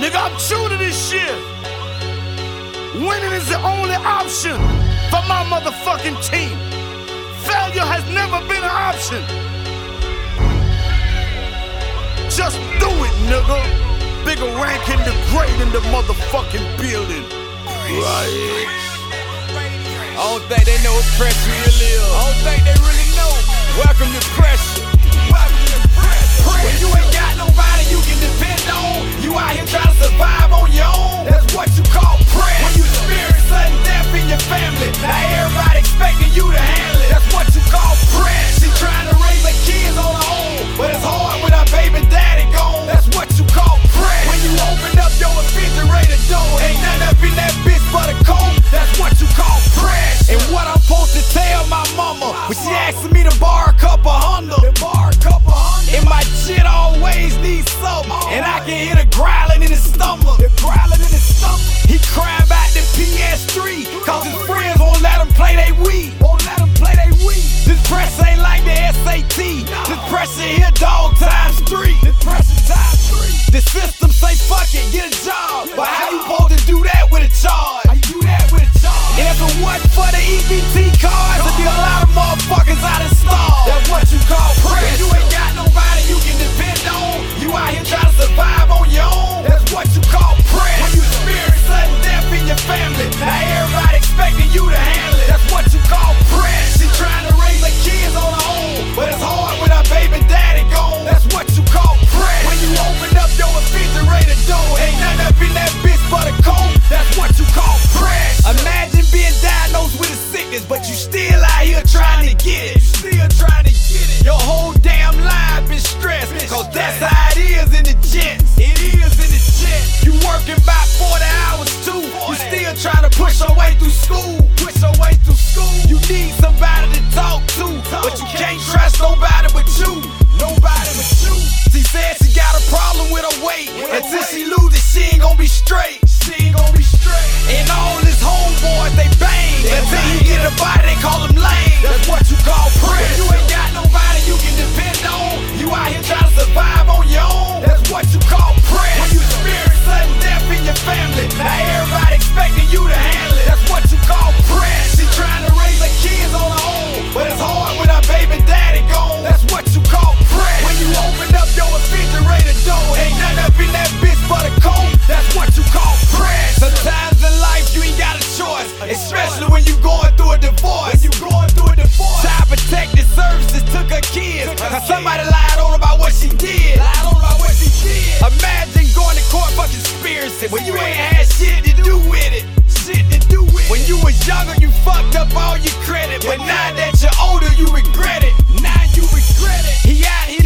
Nigga, I'm true to this shit. Winning is the only option for my motherfucking team. Failure has never been an option. Just do it, nigga. Bigger rank in the grade in the motherfucking building. Right. I don't think they know what pressure really is. I don't think they really know. Welcome to pressure. Welcome to pressure. When you ain't PS3. Cause his friends won't let him play they Wii. Won't let him play they Wii. This press ain't like the SAT. This pressure here dog Until she lose it, she ain't gonna be straight. She ain't gonna be straight. And all his homeboys, they bang. Until he get a body, they call him lame. up in that bitch for the cold. That's what you call press. Sometimes in life you ain't got a choice, especially when you going through a divorce. When you going through a divorce. Child protective services took her kids. Took her somebody kids. lied on about what she did. Lied on about what she did. Imagine going to court for conspiracy when you ain't had shit to do with it. Shit to do with it. When you was younger, you fucked up all your credit, but now that you're older, you regret it. Now you regret it. He out here.